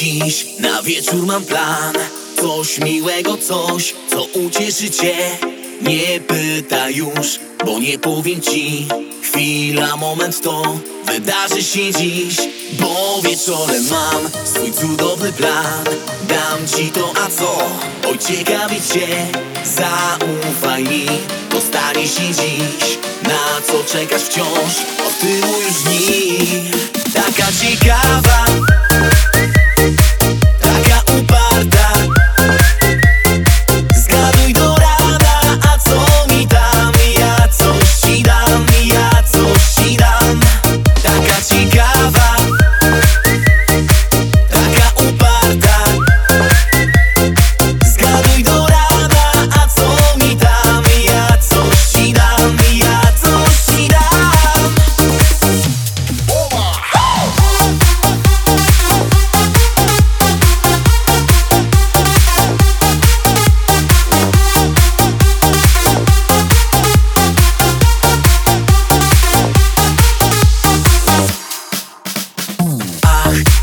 dziś na wieczór mam plan. Coś miłego, coś, co ucieszy cię. Nie pytaj już, bo nie powiem ci. Chwila, moment to wydarzy się dziś Bo wieczorem mam swój cudowny plan. Dam ci to, a co? Oj, ciekawi cię. Zaufaj mi, to stanie się dziś. Na co czekasz wciąż? Od tyłu już dni Taka ciekawa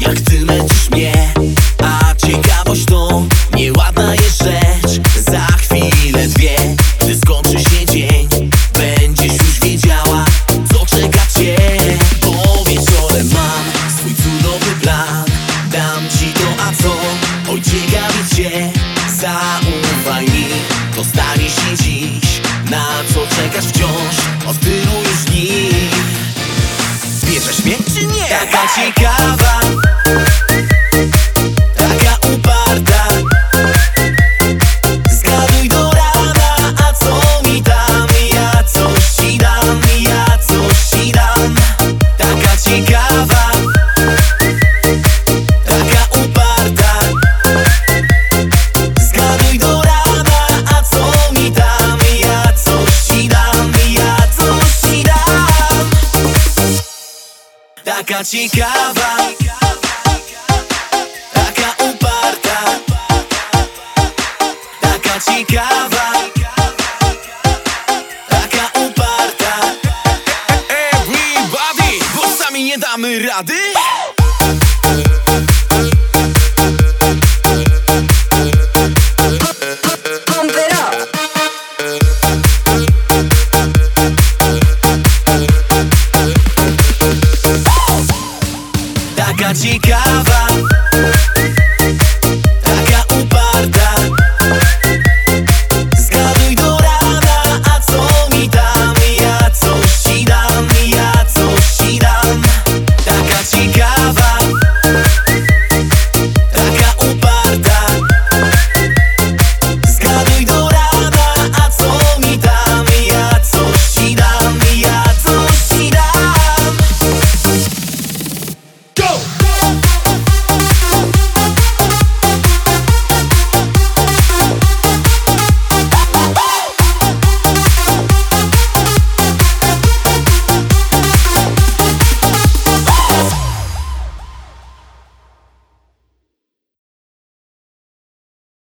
jak ty męczysz mnie A ciekawość to nieładna jest rzecz Za chwilę dwie, gdy skończy się dzień Będziesz już wiedziała, co czeka cię Bo wieczorem mam swój cudowny plan Dam ci to, a co? Oj, ciekawi cię Zaufaj mi, to stanie się dziś Na co czekasz wciąż? Od tylu już dni Bierzesz mnie czy nie? Taka ciekawa Taka ciekawa Taka uparta Taka ciekawa Taka uparta Everybody, bo sami nie damy rady Taka ciekawa